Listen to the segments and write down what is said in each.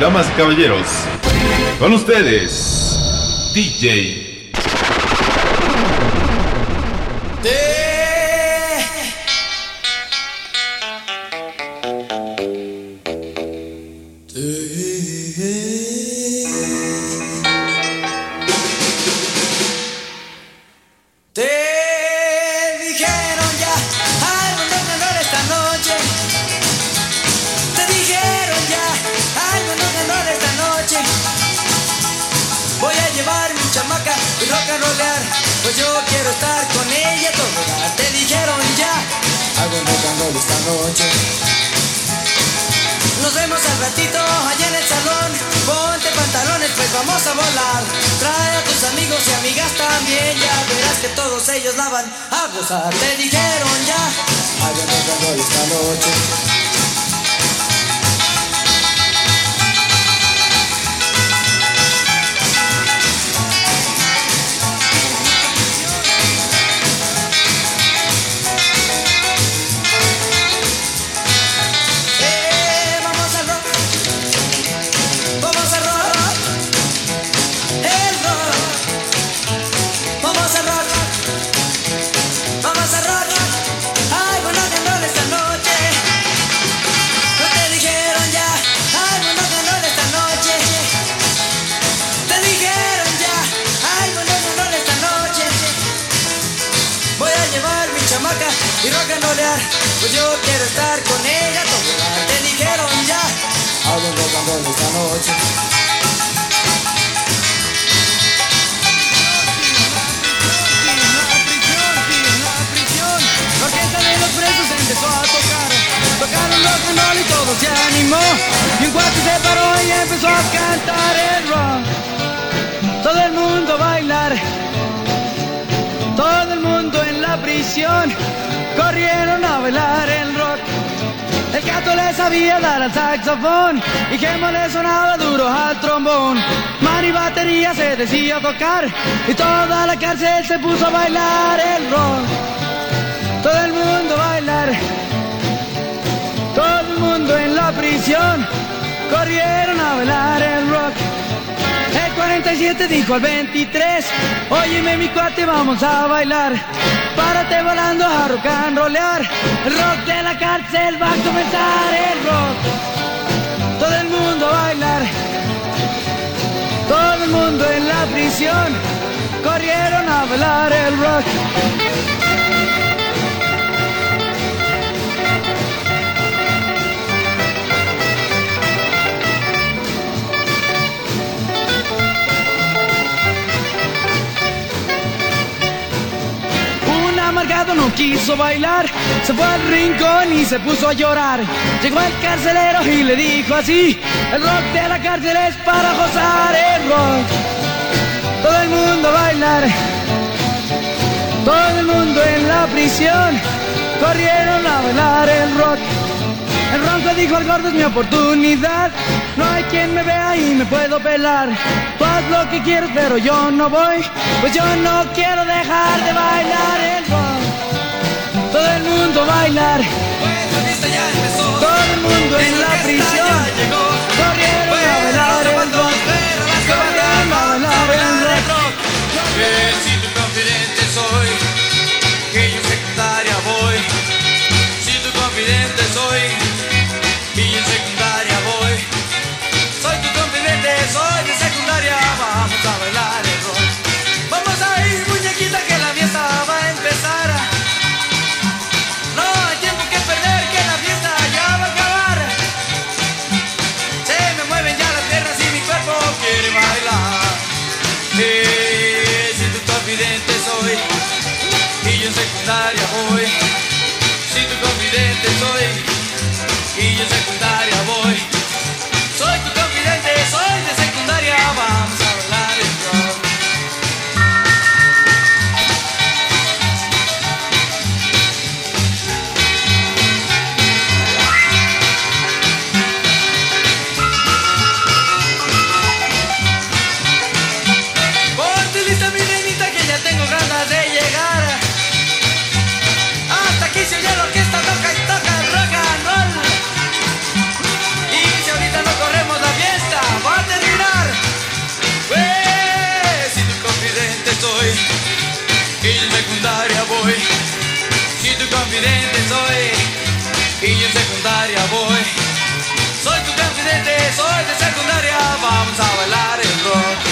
damas y caballeros, con ustedes, DJ. Allá en el salón. Ponte pantalones, pues vamos a volar. Trae a tus amigos y amigas también. Ya verás que todos ellos la van a gozar. Te dijeron ya. Ganó esta noche. Pues yo quiero estar con ella todo dar. Te dijeron ya. Rock and roll esta noche. La orquesta de los presos empezó a tocar. Tocaron and roll y todo se animó. Y un cuarto se paró y empezó a cantar el rock. Todo el mundo a bailar. Todo el mundo en la prisión. Corrieron a bailar el rock. El gato le sabía dar al saxofón y Gemo le sonaba duro al trombón. Man y batería se decía tocar y toda la cárcel se puso a bailar el rock. Todo el mundo bailar, todo el mundo en la prisión corrieron a bailar el rock. El 47 dijo al 23, óyeme mi cuate, vamos a bailar. Párate volando a rock and rollear. El rock de la cárcel va a comenzar el rock. Todo el mundo a bailar. Todo el mundo en la prisión corrieron a bailar el rock. No quiso bailar, se fue al rincón y se puso a llorar. Llegó el carcelero y le dijo así, el rock de la cárcel es para gozar el rock. Todo el mundo bailar, todo el mundo en la prisión, corrieron a bailar el rock. El ronco dijo al gordo es mi oportunidad. No hay quien me vea y me puedo pelar. Tú haz lo que quieras, pero yo no voy. Pues yo no quiero dejar de bailar el rock. Todo el mundo bailar. Todo el mundo en la prisión. Voy. Si tu confidente soy y yo en confidente soy y en secundaria voy. Soy tu confidente, soy de secundaria, vamos a bailar el rock.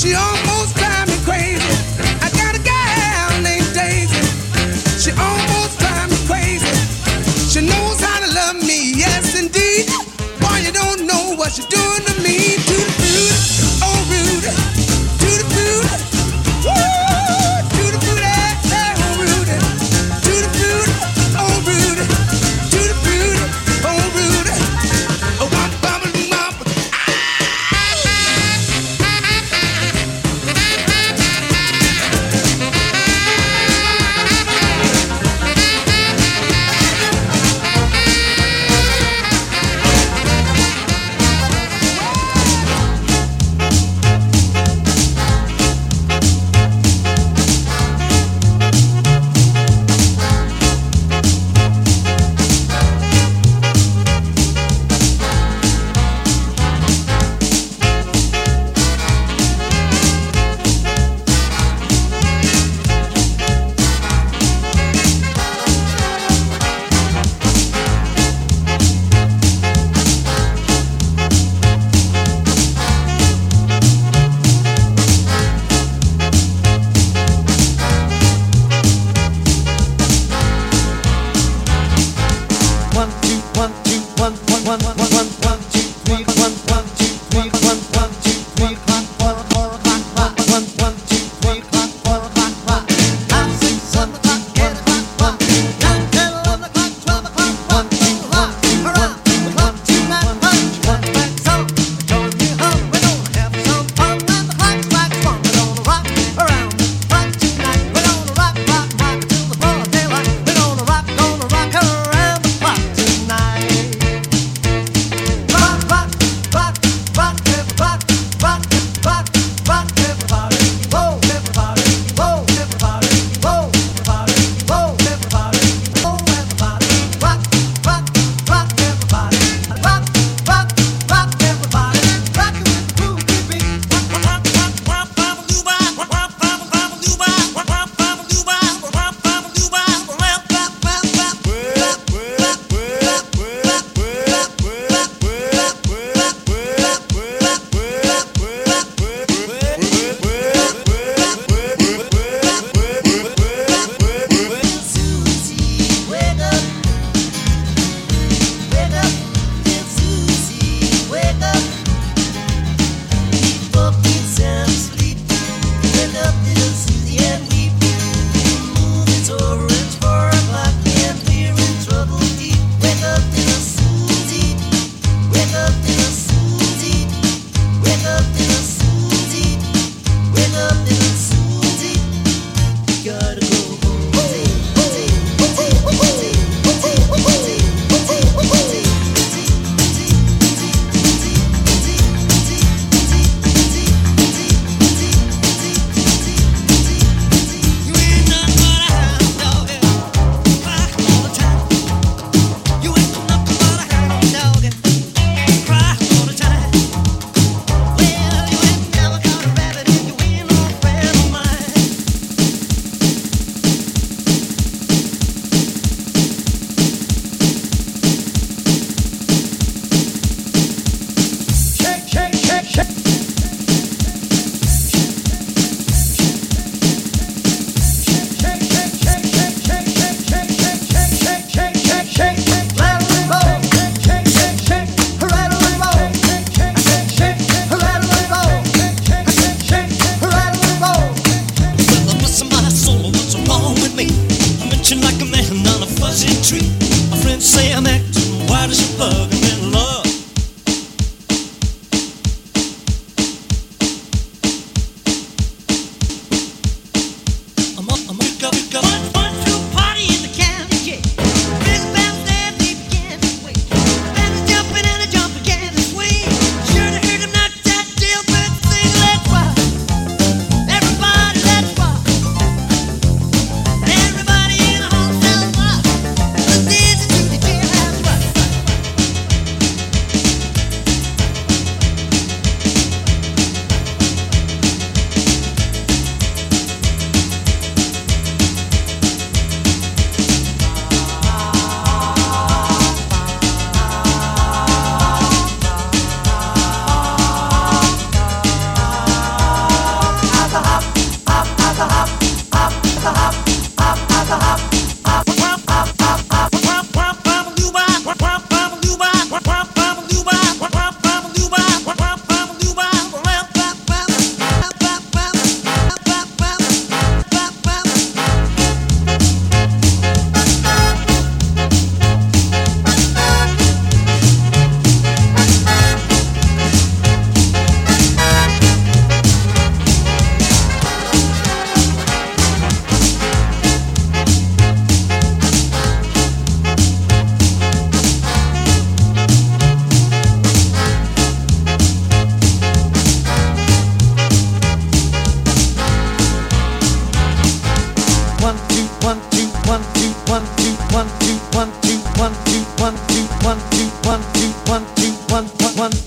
She almost drive me crazy. I got a named Daisy. She almost me crazy. She knows how to love me, yes indeed. Boy, you don't know what you're doing.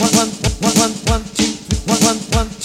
one, one, one, one, one, two, three, one, one, one.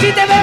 Si te vemos